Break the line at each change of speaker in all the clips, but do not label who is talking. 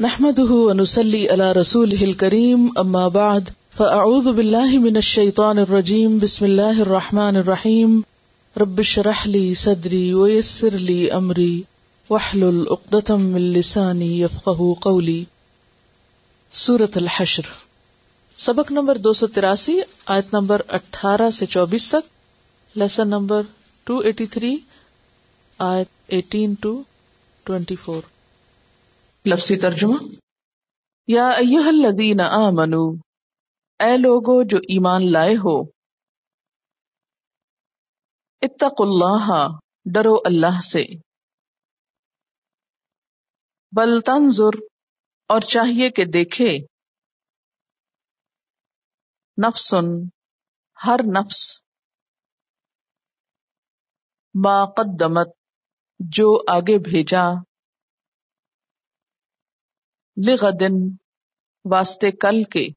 نحمده ونسلي على رسوله الكريم، أما بعد، فأعوذ بالله من الشيطان الرجيم، بسم الله الرحمن الرحيم. رب اشرح لي صدري ويسر لي أمري، واحلل عقدة من لساني يفقه قولي. سورة الحشر. سبق نمبر دو سو تراسی، آیت نمبر اٹھارہ سے چوبیس تک. Lesson number two eighty three آیت ایٹین ٹو ٹوینٹی فور. لفظی ترجمہ، یا ایوہ الذین آمنو اے لوگو جو ایمان لائے ہو، اتقوا اللہ، ڈرو اللہ سے۔ بل تنظر، اور چاہیے کہ دیکھے۔ نفسن، ہر نفس۔ ما قدمت، جو آگے بھیجا۔ لغدن واسطے کل کے۔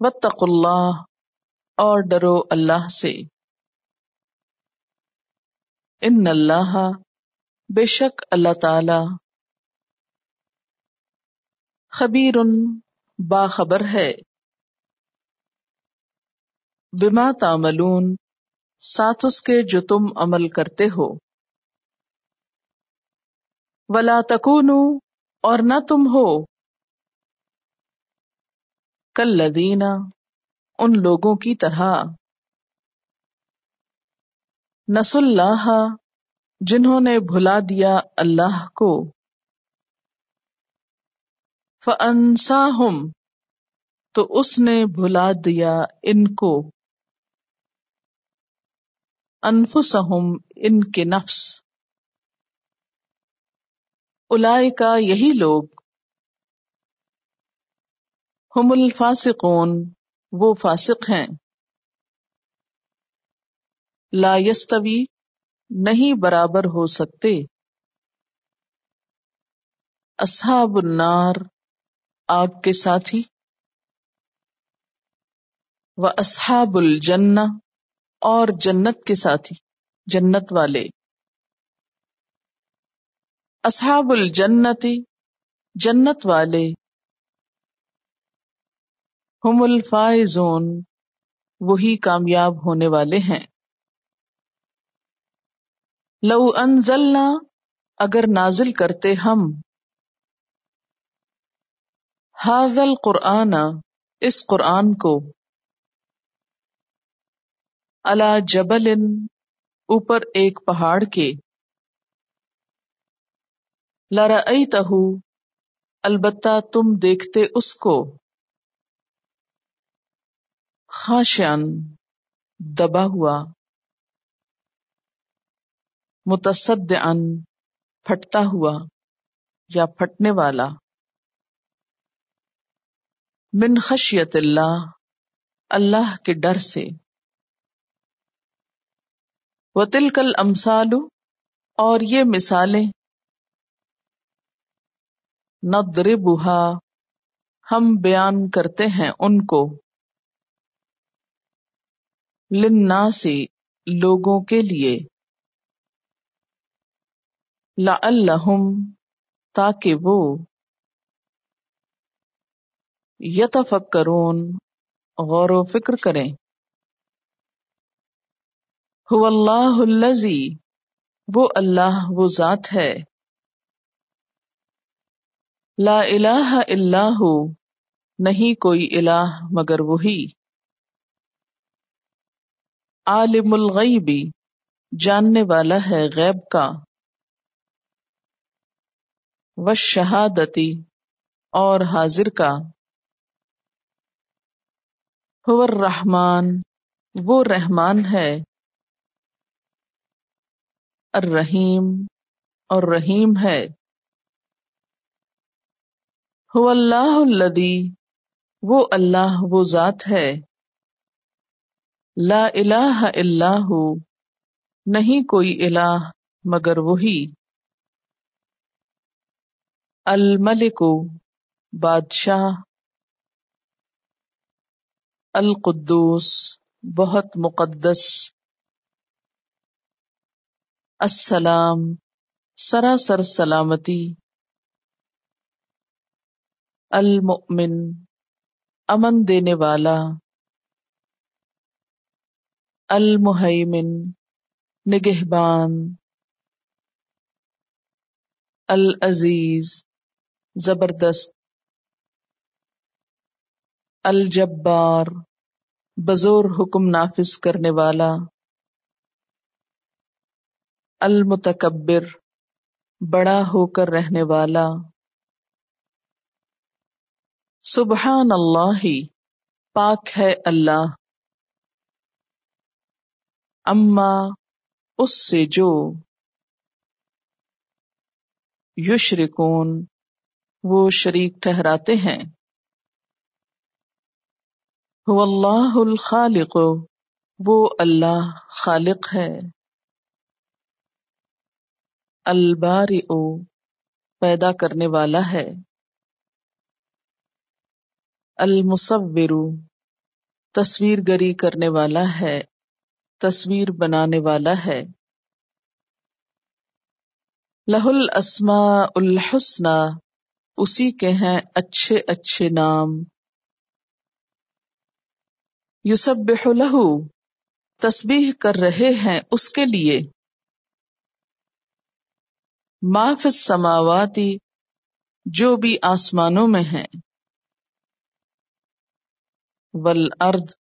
وتق اللہ اور ڈرو اللہ سے۔ ان اللہ بے شک اللہ تعالی خبیر باخبر ہے۔ بما تعملون، ساتھ اس کے جو تم عمل کرتے ہو۔ ولا تکون اور نہ تم ہو۔ کل لدینا ان لوگوں کی طرح۔ نس اللہ جنہوں نے بھلا دیا اللہ کو۔ فنسا تو اس نے بھلا دیا ان کو۔ انفسہم ان کے نفس۔ کا یہی لوگ ہم الفاسقون، وہ فاسق ہیں۔ لا یستوی، نہیں برابر ہو سکتے۔ اصحاب النار آگ کے ساتھی۔ و اصحاب الجنہ، اور جنت کے ساتھی، جنت والے۔ اصحاب الجنتی جنت والے ہم الفائزون، وہی کامیاب ہونے والے ہیں۔ لو انزلنا، اگر نازل کرتے ہم۔ حاضل قرآن اس قرآن کو۔ اللہ جبل، اوپر ایک پہاڑ کے۔ لارا البتہ تم دیکھتے اس کو۔ خاشن دبا ہوا۔ متصد ان پھٹتا ہوا یا پھٹنے والا۔ من خشیت اللہ اللہ کے ڈر سے۔ و تلکل امسال اور یہ مثالیں ندربها ہم بیان کرتے ہیں ان کو۔ للناس لوگوں کے لیے۔ لعلہم، تاکہ وہ یتفکرون، غور و فکر کریں۔ هو اللہ الذی، وہ اللہ، وہ ذات ہے۔ لا الہ الا ہو، نہیں کوئی الہ مگر وہی۔ عالم الغیبی جاننے والا ہے غیب کا۔ و شہادتی اور حاضر کا۔ ہو الرحمن، وہ رحمان ہے۔ الرحیم، اور رحیم ہے۔ ہو اللہ الدی وہ اللہ، وہ ذات ہے۔ لا الہ الا ہو، نہیں کوئی الہ مگر وہی۔ الملک بادشاہ۔ القدوس، بہت مقدس۔ السلام، سراسر سلامتی۔ المؤمن، امن دینے والا۔ المحیمن نگہبان۔ العزیز، زبردست۔ الجبار، بزور حکم نافذ کرنے والا۔ المتکبر، بڑا ہو کر رہنے والا۔ سبحان اللہ، پاک ہے اللہ۔ اما، اس سے جو۔ یشرکون، وہ شریک ٹھہراتے ہیں۔ وہ اللہ الخالق، وہ اللہ خالق ہے۔ الباری پیدا کرنے والا ہے۔ المصور تصویر گری کرنے والا ہے، تصویر بنانے والا ہے۔ لہ الاسماء الحسنہ اسی کے ہیں اچھے اچھے نام۔ یوسبح لہو، تسبیح کر رہے ہیں اس کے لیے۔ معاف السماواتی، جو بھی آسمانوں میں ہیں۔ والارض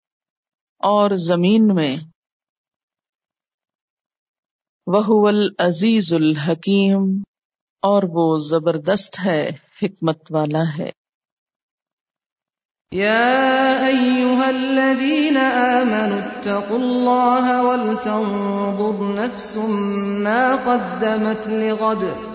اور زمین میں۔ وہ العزیز الحکیم اور وہ زبردست ہے، حکمت والا ہے۔
يا أيها الذين آمنوا اتقوا الله ولتنظر نفس ما قدمت لغد۔